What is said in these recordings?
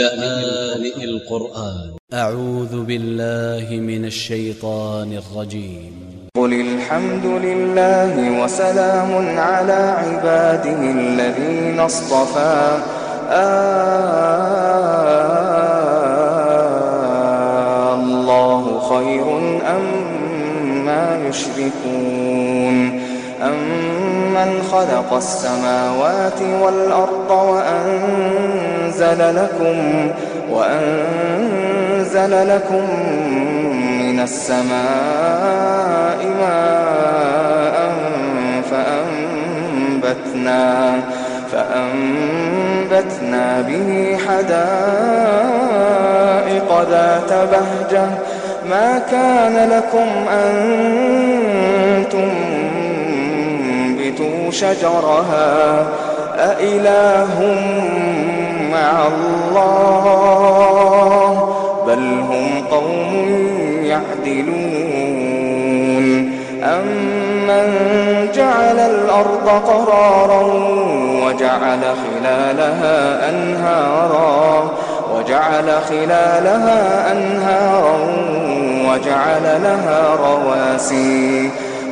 لآن القرآن. أ ع و ذ ب ا ل ل ه من ا ل ش ي ط ا ن ا ل ج ي م قل الحمد لله وسلام على عباده الذين اصطفى. آه الله خير أما يشركون. أمن خلق السماوات والأرض وأنزل لكم وأنزل لكم من السماء ماء فأنبتنا فأنبتنا به حدائق ذات بهجة. ما كان لكم أن شجرها. أإله مع الله؟ بل هم قوم يعدلون. أمن جعل الأرض قرارا وجعل خلالها أنهارا وجعل خلالها أنهارا وجعل لها رواسي.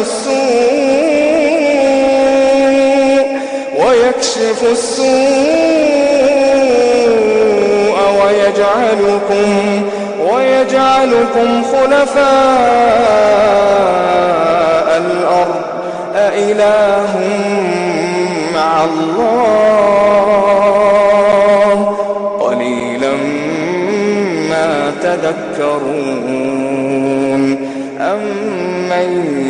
السوء ويكشف السوء ويجعلكم ويجعلكم خلفاء الأرض. أإله مع الله. قليلا ما تذكرون. أمن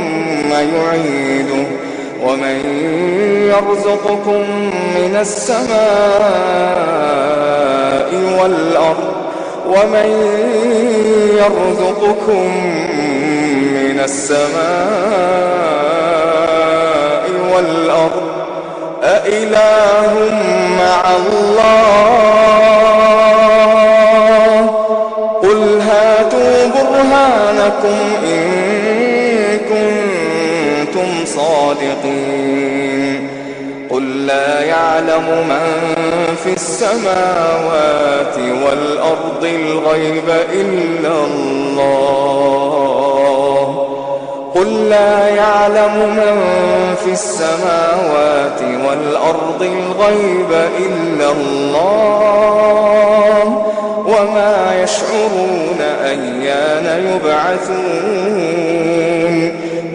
يعيده. ومن يرزقكم من السماء والأرض ومن يرزقكم من السماء والأرض. أإله مع الله. قل هاتوا برهانكم إن كنتم صادقين. قل لا يعلم من في السماوات والأرض الغيب إلا الله. قل لا يعلم من في السماوات والأرض الغيب إلا الله. وما يشعرون أيان يبعثون.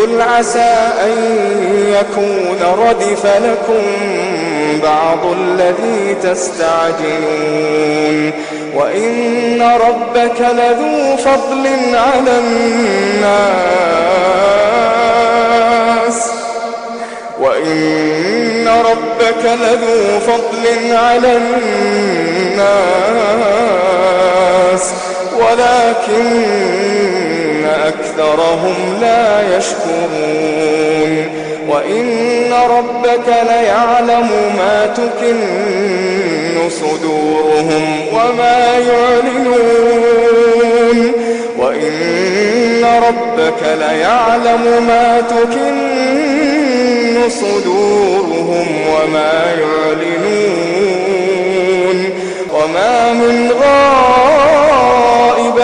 قل عسى أن يكون ردف لكم بعض الذي تستعجلون وإن ربك لذو فضل على الناس وإن ربك لذو فضل على الناس ولكن أكثرهم لا يشكرون وإن ربك ليعلم ما تكن صدورهم وما يعلنون وإن ربك ليعلم ما تكن صدورهم وما يعلنون وما من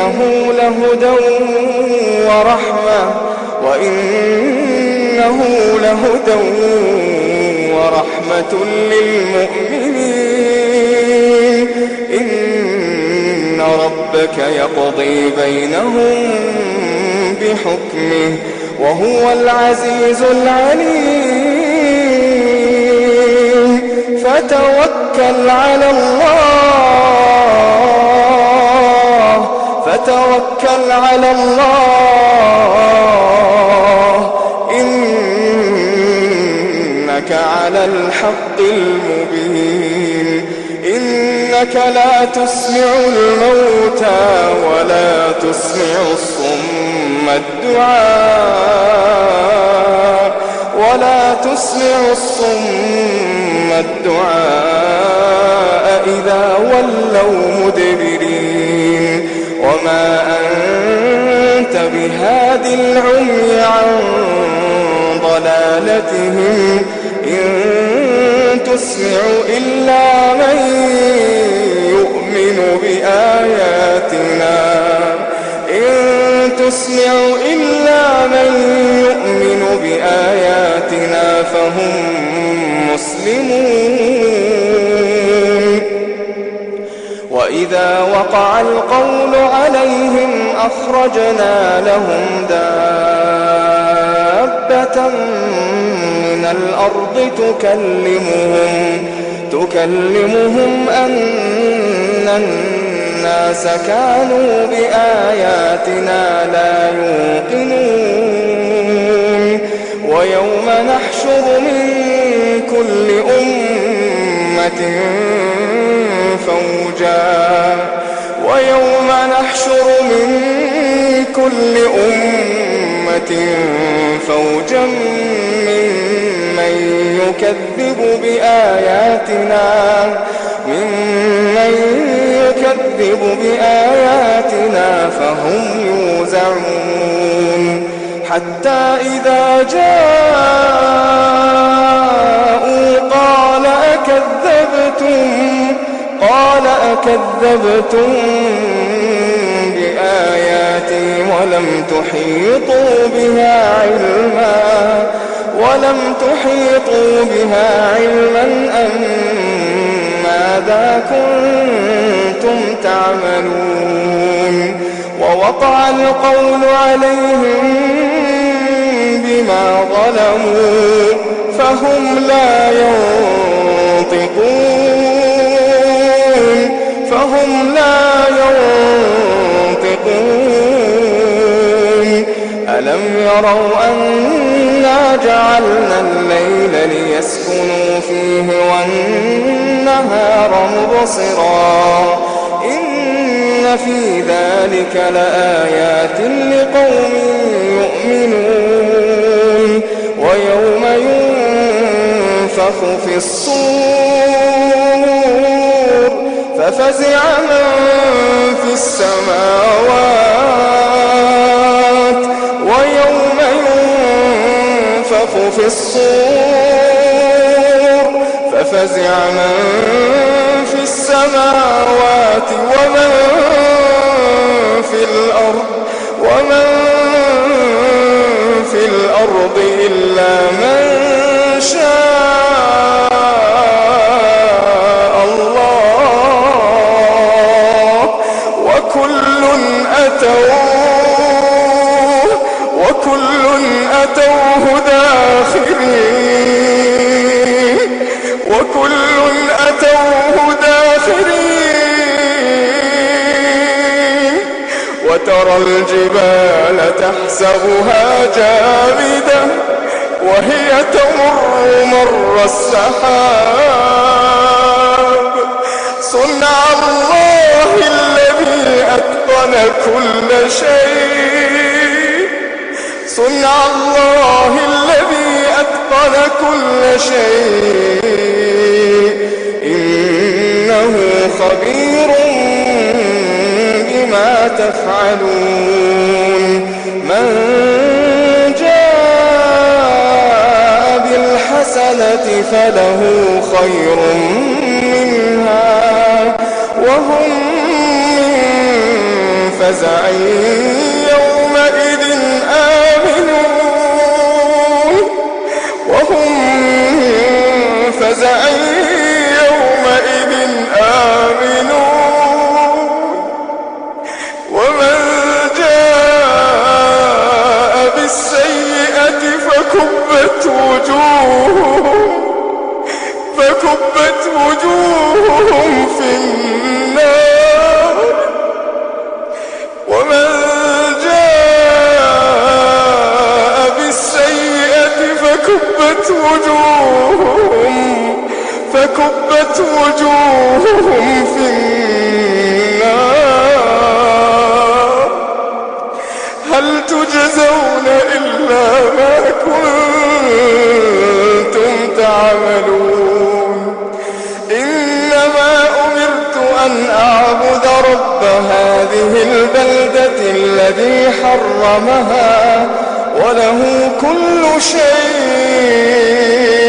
وإنه لهدى ورحمة وإنه لهدى ورحمة للمؤمنين. إن ربك يقضي بينهم بحكمه وهو العزيز العليم. فتوكل على الله. فتوكل على الله. إنك على الحق المبين. إنك لا تسمع الموتى ولا تسمع الصم الدعاء. ولا تسمع الصم الدعاء إذا ولوا مدبرين. بهاد العمي عن ضلالتهم إن تسمع إلا من يؤمن بآياتنا. إن تسمع إلا من يؤمن بآياتنا فهم مسلمون. وإذا وقع القول عليهم أخرجنا لهم دابة من الأرض تكلمهم تكلمهم أن الناس كانوا بآياتنا لا يوقنون. ويوم نحشر من كل أمة فوجا. ويوم نحشر من كل أمة فوجا ممن يكذب بآياتنا ممن يكذب بآياتنا فهم يوزعون. حتى إذا جاءوا قال أكذبتم قال أكذبتم بآياتي ولم تحيطوا بها علما ولم تحيطوا بها علما أم ماذا كنتم تعملون ووقع القول عليهم بما ظلموا فهم لا ينطقون فهم لا ينطقون. ألم يروا أن إنا جعلنا الليل ليسكنوا فيه والنهار مبصرا. إن في ذلك لآيات لقوم يؤمنون. ويوم ينفخ في الصور ففزع من في السماوات ويوم ينفخ في الصور. ففزع من في السماوات ومن في الأرض ومن في الأرض إلا من شاء. وكل أتوه داخرين وكل أتوه داخرين وترى الجبال تحسبها جامدة وهي تمر مر السحاب صنع الله أتقن كل شيء. صنع الله الذي أتقن كل شيء. إنه خبير بما تفعلون. من جاء بالحسنة فله خير منها. وهم فزع يومئذ آمنون. وهم فزع يومئذ آمنون. ومن جاء بالسيئة فكبت وجوههم كنتم تعملون. إنما أمرت أن أعبد رب هذه البلدة الذي حرمها وله كل شيء